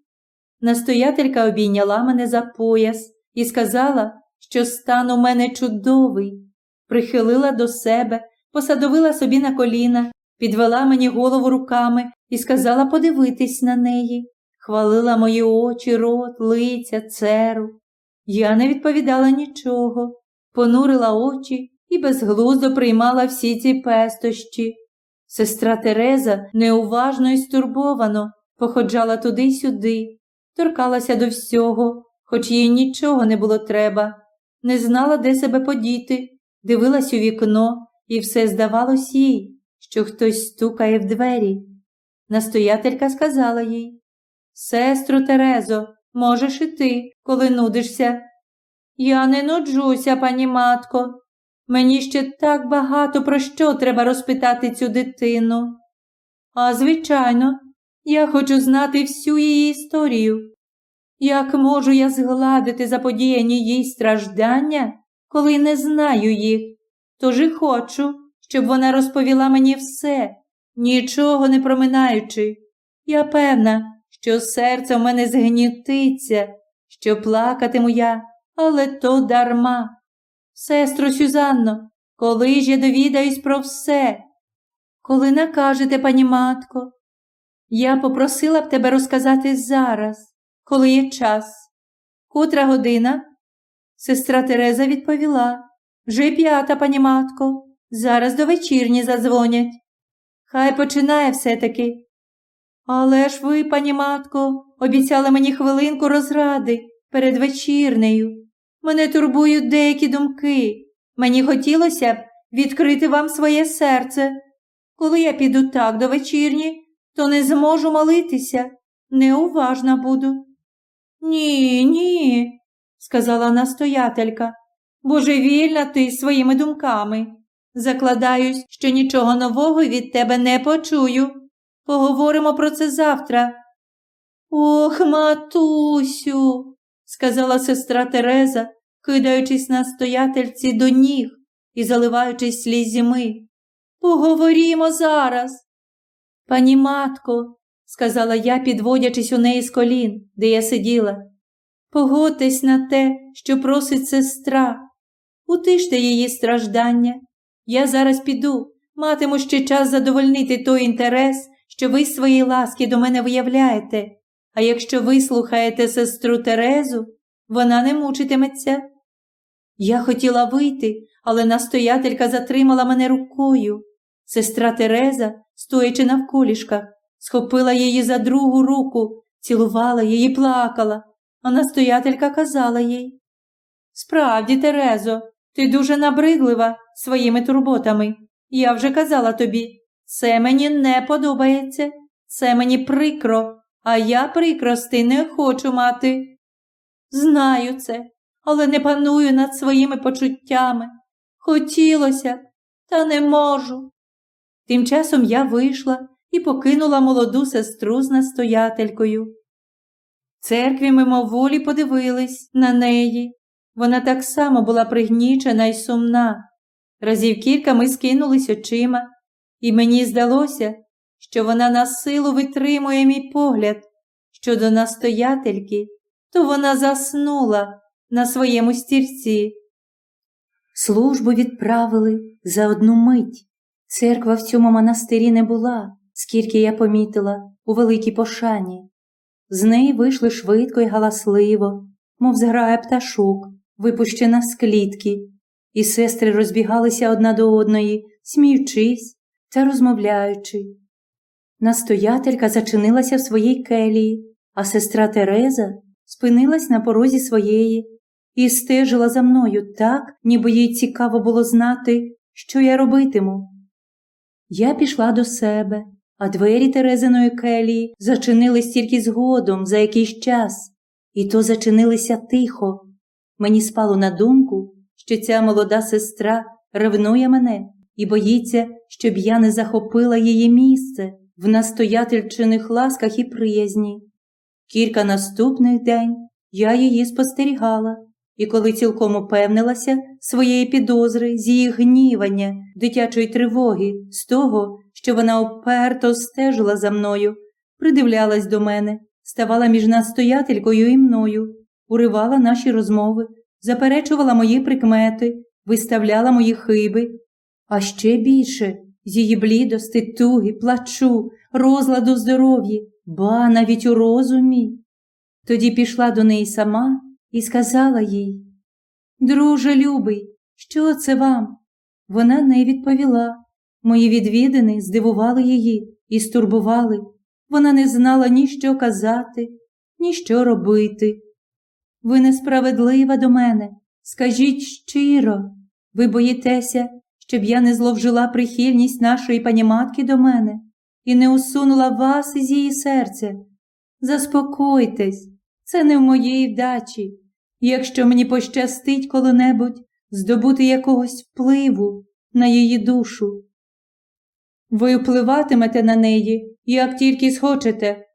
Настоятелька обійняла мене за пояс і сказала, що стан у мене чудовий, прихилила до себе, посадовила собі на коліна, підвела мені голову руками і сказала подивитись на неї, хвалила мої очі, рот, лиця, церу. Я не відповідала нічого, понурила очі і безглуздо приймала всі ці пестощі. Сестра Тереза неуважно і стурбовано походжала туди й сюди, торкалася до всього, хоч їй нічого не було треба, не знала, де себе подіти, дивилась у вікно, і все здавалось їй, що хтось стукає в двері. Настоятелька сказала їй Сестру Терезо, можеш і ти, коли нудишся. Я не нуджуся, пані матко. Мені ще так багато про що треба розпитати цю дитину. А, звичайно, я хочу знати всю її історію. Як можу я згладити заподіяні їй страждання, коли не знаю їх? Тож і хочу, щоб вона розповіла мені все, нічого не проминаючи. Я певна, що серце в мене згнітиться, що плакатиму я, але то дарма. Сестро Сюзанно, коли ж я довідаюсь про все? Коли накажете, пані матко, я попросила б тебе розказати зараз, коли є час. Котра година? Сестра Тереза відповіла вже п'ята, пані матко, зараз до вечірні задзвонять. Хай починає все-таки. Але ж ви, пані матко, обіцяли мені хвилинку розради перед вечірнею. Мене турбують деякі думки. Мені хотілося б відкрити вам своє серце. Коли я піду так до вечірні, то не зможу молитися, неуважна буду. Ні, ні, сказала настоятелька. Божевільна ти своїми думками. Закладаюсь, що нічого нового від тебе не почую. Поговоримо про це завтра. Ох, матусю, сказала сестра Тереза, кидаючись на стоятельці до ніг і заливаючись слізьми. Поговорімо зараз. Пані матко, сказала я, підводячись у неї з колін, де я сиділа. Погодьтесь на те, що просить сестра. Утиште її страждання. Я зараз піду, матиму ще час задовольнити той інтерес, що ви свої ласки до мене виявляєте. А якщо ви слухаєте сестру Терезу, вона не мучитиметься. Я хотіла вийти, але настоятелька затримала мене рукою. Сестра Тереза, стоячи навколішках, схопила її за другу руку, цілувала її, плакала, а настоятелька казала їй Справді, Терезо, ти дуже набридлива своїми турботами. Я вже казала тобі, це мені не подобається, це мені прикро, а я прикрости не хочу мати. Знаю це, але не паную над своїми почуттями. Хотілося, та не можу. Тим часом я вийшла і покинула молоду сестру з настоятелькою. Церкві мимоволі подивились на неї. Вона так само була пригнічена й сумна. Разів кілька ми скинулись очима, і мені здалося, що вона на силу витримує мій погляд щодо настоятельки, то вона заснула на своєму стільці. Службу відправили за одну мить. Церква в цьому монастирі не була, скільки я помітила, у великій пошані. З неї вийшли швидко й галасливо, мов зграя пташок, випущена з клітки, і сестри розбігалися одна до одної, сміючись та розмовляючи. Настоятелька зачинилася в своїй келії, а сестра Тереза спинилась на порозі своєї і стежила за мною так, ніби їй цікаво було знати, що я робитиму. Я пішла до себе, а двері Терезиної келії зачинились тільки згодом за якийсь час, і то зачинилися тихо. Мені спало на думку, що ця молода сестра ревнує мене і боїться, щоб я не захопила її місце в настоятельчиних ласках і приязні. Кілька наступних день я її спостерігала, і коли цілком упевнилася своєї підозри з її гнівання, дитячої тривоги, з того, що вона уперто стежила за мною, придивлялась до мене, ставала між настоятелькою і мною, уривала наші розмови, заперечувала мої прикмети, виставляла мої хиби, а ще більше з її блідости, туги, плачу, розладу здоров'ї, ба навіть у розумі. Тоді пішла до неї сама і сказала їй Друже любий, що це вам? Вона не відповіла. Мої відвідини здивували її і стурбували. Вона не знала ні що казати, ні що робити. Ви несправедлива до мене. Скажіть щиро, ви боїтеся, щоб я не зловжила прихильність нашої паніматки до мене і не усунула вас із її серця. Заспокойтесь, це не в моїй вдачі. Якщо мені пощастить коли-небудь здобути якогось впливу на її душу. Ви впливатимете на неї, як тільки схочете.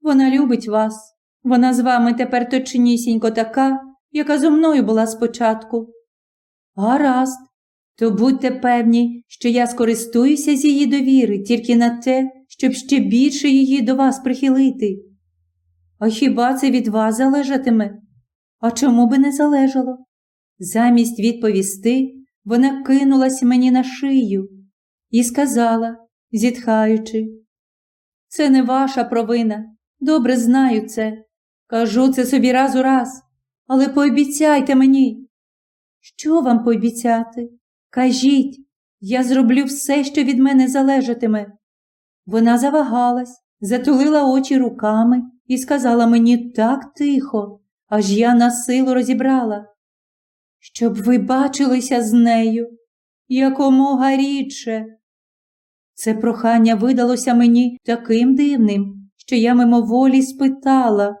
Вона любить вас, вона з вами тепер точнісінько така, яка зо мною була спочатку. Гаразд, то будьте певні, що я скористуюся з її довіри тільки на те, щоб ще більше її до вас прихилити. А хіба це від вас залежатиме? А чому би не залежало? Замість відповісти, вона кинулась мені на шию і сказала, зітхаючи, це не ваша провина, добре знаю це. Кажу це собі раз у раз, але пообіцяйте мені. Що вам пообіцяти? Кажіть, я зроблю все, що від мене залежатиме. Вона завагалась, затулила очі руками і сказала мені так тихо, аж я на силу розібрала. Щоб ви бачилися з нею якомога рідше. Це прохання видалося мені таким дивним, що я мимоволі спитала,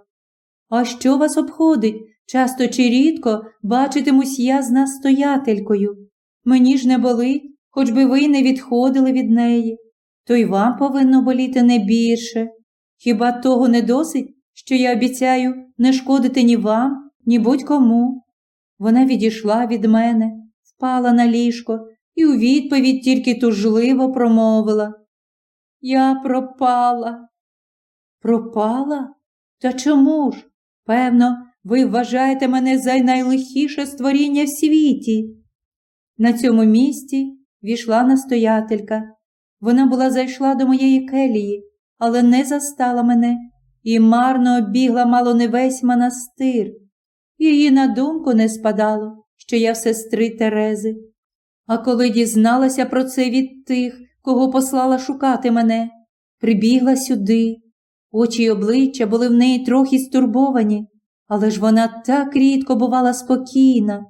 а що вас обходить? Часто чи рідко бачитимусь я з настоятелькою. Мені ж не болить, хоч би ви не відходили від неї, то й вам повинно боліти не більше. Хіба того не досить, що я обіцяю не шкодити ні вам, ні будь-кому? Вона відійшла від мене, впала на ліжко і у відповідь тільки тужливо промовила. Я пропала. Пропала? Та чому ж? Певно, ви вважаєте мене за найлихіше створіння в світі. На цьому місці війшла настоятелька. Вона була зайшла до моєї келії, але не застала мене і марно обігла мало не весь монастир. Її на думку не спадало, що я сестри Терези. А коли дізналася про це від тих, кого послала шукати мене, прибігла сюди. Очі й обличчя були в неї трохи стурбовані, але ж вона так рідко бувала спокійна.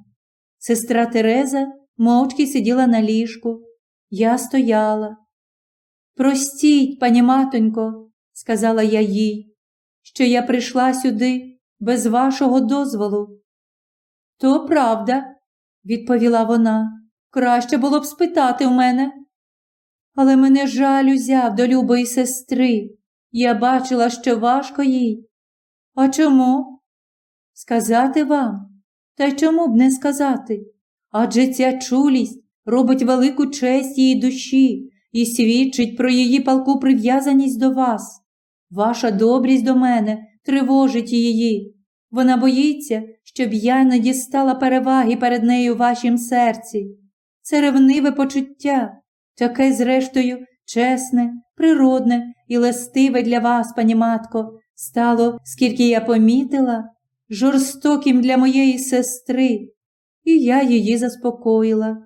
Сестра Тереза мовчки сиділа на ліжку. Я стояла. Простіть, пані матонько, сказала я їй, що я прийшла сюди без вашого дозволу. То правда, відповіла вона, краще було б спитати в мене. Але мене жаль узяв до любої сестри. Я бачила, що важко їй. А чому? Сказати вам? Та й чому б не сказати? Адже ця чулість робить велику честь її душі і свідчить про її палку прив'язаність до вас. Ваша добрість до мене тривожить її. Вона боїться, щоб я не дістала переваги перед нею в вашім серці. Це ревниве почуття, таке, зрештою, чесне, природне і лестиве для вас, пані матко, стало, скільки я помітила, жорстоким для моєї сестри, і я її заспокоїла.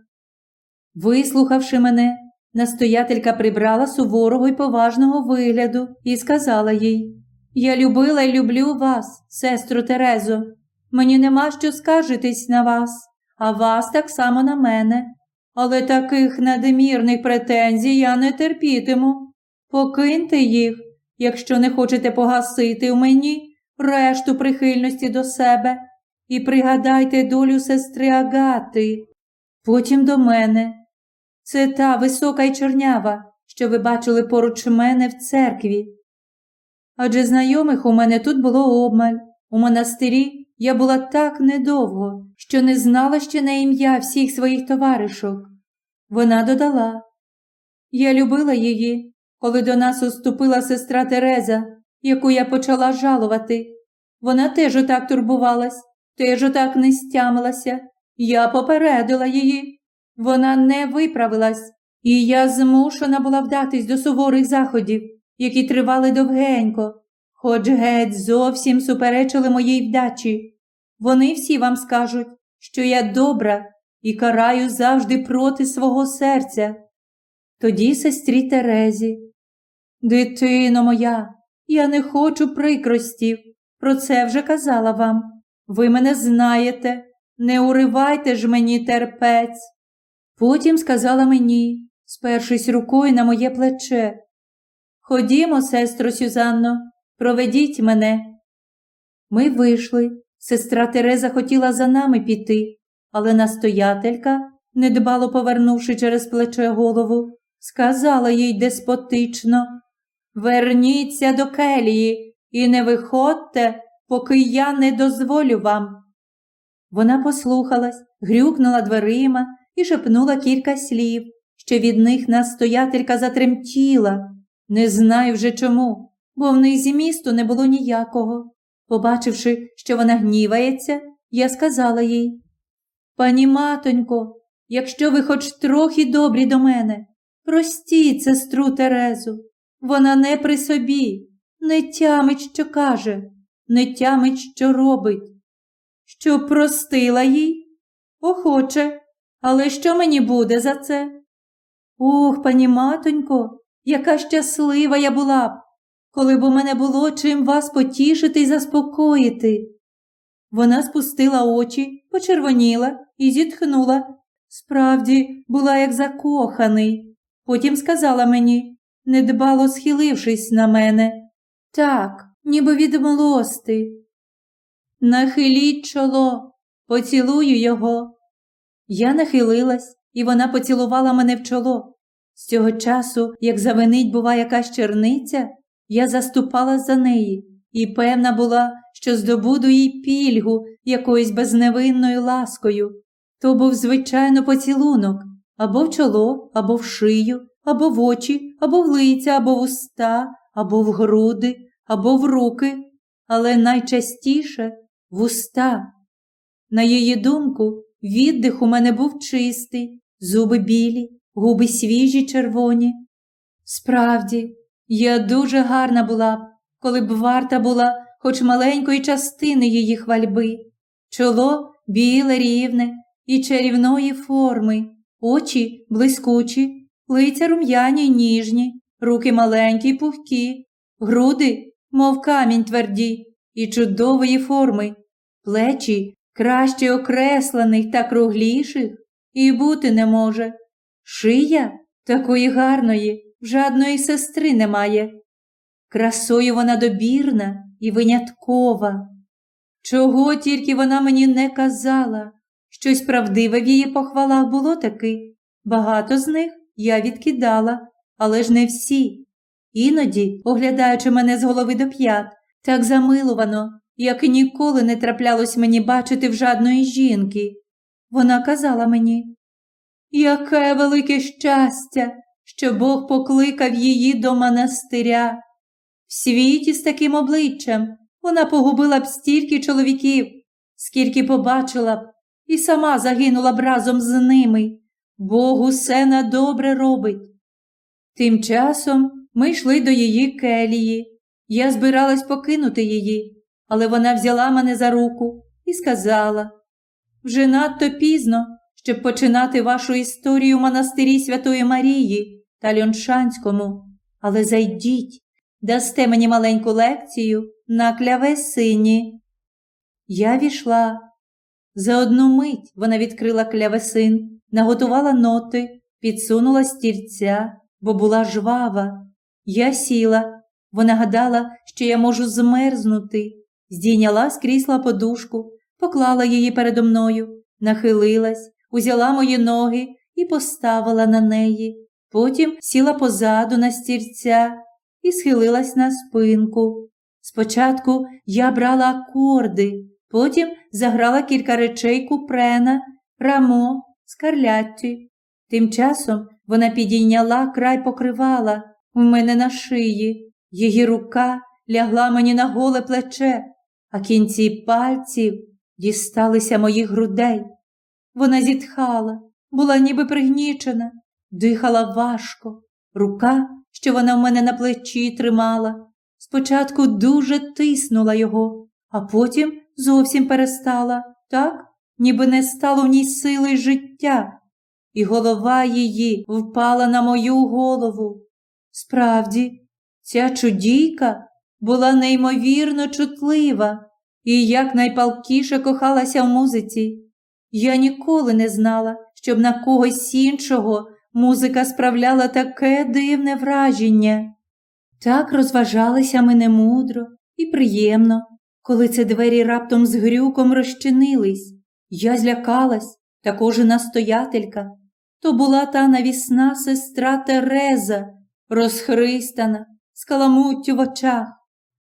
Вислухавши мене, настоятелька прибрала суворого й поважного вигляду і сказала їй Я любила й люблю вас, сестру Терезо. Мені нема що скаржитись на вас, а вас так само на мене. Але таких надмірних претензій я не терпітиму. Покиньте їх, якщо не хочете погасити в мені решту прихильності до себе, і пригадайте долю сестри Агати, потім до мене. Це та висока й чорнява, що ви бачили поруч мене в церкві. Адже знайомих у мене тут було обмаль. У монастирі я була так недовго, що не знала ще на ім'я всіх своїх товаришок. Вона додала Я любила її, коли до нас уступила сестра Тереза, яку я почала жалувати. Вона теж отак турбувалась, теж отак не стямилася. Я попередила її. Вона не виправилась, і я змушена була вдатись до суворих заходів, які тривали довгенько, хоч геть зовсім суперечили моїй вдачі. Вони всі вам скажуть, що я добра і караю завжди проти свого серця. Тоді сестрі Терезі. Дитино моя, я не хочу прикростів. Про це вже казала вам. Ви мене знаєте, не уривайте ж мені терпець. Потім сказала мені, спершись рукою на моє плече. Ходімо, сестро Сюзанно, проведіть мене. Ми вийшли. Сестра Тереза хотіла за нами піти, але настоятелька, недбало повернувши через плече голову, сказала їй деспотично Верніться до келії і не виходьте, поки я не дозволю вам. Вона послухалась, грюкнула дверима і шепнула кілька слів, що від них настоятелька затремтіла. Не знаю вже чому, бо в них місту не було ніякого. Побачивши, що вона гнівається, я сказала їй Пані матонько, якщо ви хоч трохи добрі до мене, простіть сестру Терезу. Вона не при собі, не тямить, що каже, не тямить, що робить. Що простила їй? Охоче, але що мені буде за це? Ох, пані матонько, яка щаслива я була б, коли б у мене було чим вас потішити і заспокоїти. Вона спустила очі, почервоніла і зітхнула. Справді, була як закоханий. Потім сказала мені, недбало схилившись на мене. Так, ніби від млости. Нахиліть чоло, поцілую його. Я нахилилась, і вона поцілувала мене в чоло. З цього часу, як завинить, бува, якась черниця, я заступала за неї і певна була, що здобуду їй пільгу якоюсь безневинною ласкою. То був, звичайно, поцілунок або в чоло, або в шию, або в очі, або в лиця, або в уста, або в груди, або в руки, але найчастіше в уста. На її думку, віддих у мене був чистий, зуби білі, губи свіжі червоні. Справді, я дуже гарна була б, коли б варта була хоч маленької частини її хвальби, чоло біле, рівне і чарівної форми, очі блискучі, лиця рум'яні й ніжні, руки маленькі й пухкі, груди, мов камінь тверді, і чудової форми, плечі краще окреслених та кругліших і бути не може. Шия такої гарної, жадної сестри немає. Красою вона добірна і виняткова. Чого тільки вона мені не казала, щось правдиве в її похвалах було таки. Багато з них я відкидала, але ж не всі. Іноді, оглядаючи мене з голови до п'ят, так замилувано, як і ніколи не траплялось мені бачити в жадної жінки. Вона казала мені, яке велике щастя, що Бог покликав її до монастиря. В світі з таким обличчям вона погубила б стільки чоловіків, скільки побачила б, і сама загинула б разом з ними. Бог усе на добре робить. Тим часом ми йшли до її келії. Я збиралась покинути її, але вона взяла мене за руку і сказала вже надто пізно, щоб починати вашу історію в монастирі Святої Марії та Льоншанському, але зайдіть, дасте мені маленьку лекцію на клявесині. Я війшла. За одну мить вона відкрила клявесин, наготувала ноти, підсунула стільця, бо була жвава. Я сіла, вона гадала, що я можу змерзнути, здійняла з крісла подушку, поклала її передо мною, нахилилась, узяла мої ноги і поставила на неї. Потім сіла позаду на стільця і схилилась на спинку. Спочатку я брала акорди, потім заграла кілька речей купрена, рамо, скарлятті. Тим часом вона підійняла край покривала у мене на шиї, її рука лягла мені на голе плече, а кінці пальців дісталися моїх грудей. Вона зітхала, була ніби пригнічена, дихала важко. Рука, що вона в мене на плечі тримала, спочатку дуже тиснула його, а потім зовсім перестала, так, ніби не стало в ній сили життя, і голова її впала на мою голову. Справді, ця чудійка була неймовірно чутлива і якнайпалкіше кохалася в музиці. Я ніколи не знала, щоб на когось іншого музика справляла таке дивне враження. Так розважалися ми немудро і приємно, коли це двері раптом з грюком розчинились. Я злякалась, також і настоятелька. То була та навісна сестра Тереза, розхристана, з каламуттю в очах.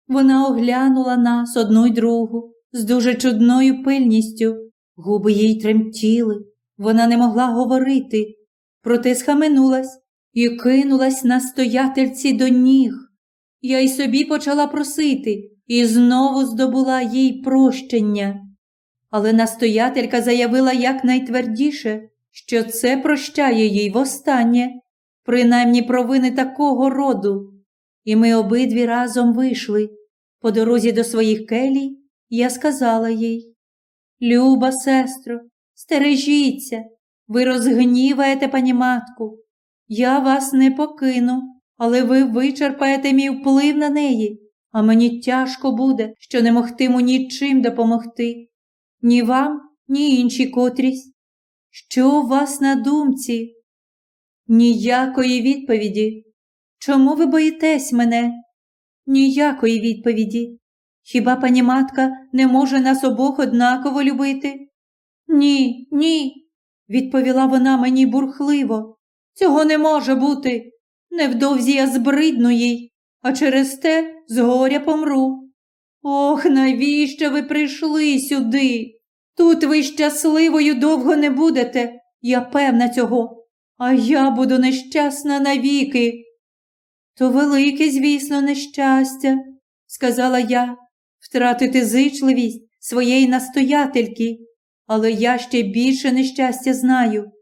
Вона оглянула нас одну й другу з дуже чудною пильністю. Губи їй тремтіли, вона не могла говорити, проте схаменулась і кинулась настоятельці до ніг. Я й собі почала просити і знову здобула їй прощення. Але настоятелька заявила якнайтвердіше, що це прощає їй востаннє, принаймні провини такого роду. І ми обидві разом вийшли. По дорозі до своїх келій я сказала їй Люба сестро, стережіться, ви розгніваєте пані матку. Я вас не покину, але ви вичерпаєте мій вплив на неї, а мені тяжко буде, що не могтиму нічим допомогти. Ні вам, ні іншій котрісь. Що у вас на думці? Ніякої відповіді. Чому ви боїтесь мене? Ніякої відповіді. Хіба пані матка не може нас обох однаково любити? Ні, ні, відповіла вона мені бурхливо. Цього не може бути. Невдовзі я збридну їй, а через те згоря помру. Ох, навіщо ви прийшли сюди? Тут ви щасливою довго не будете, я певна цього, а я буду нещасна навіки. То велике, звісно, нещастя, сказала я, втратити зичливість своєї настоятельки, але я ще більше нещастя знаю.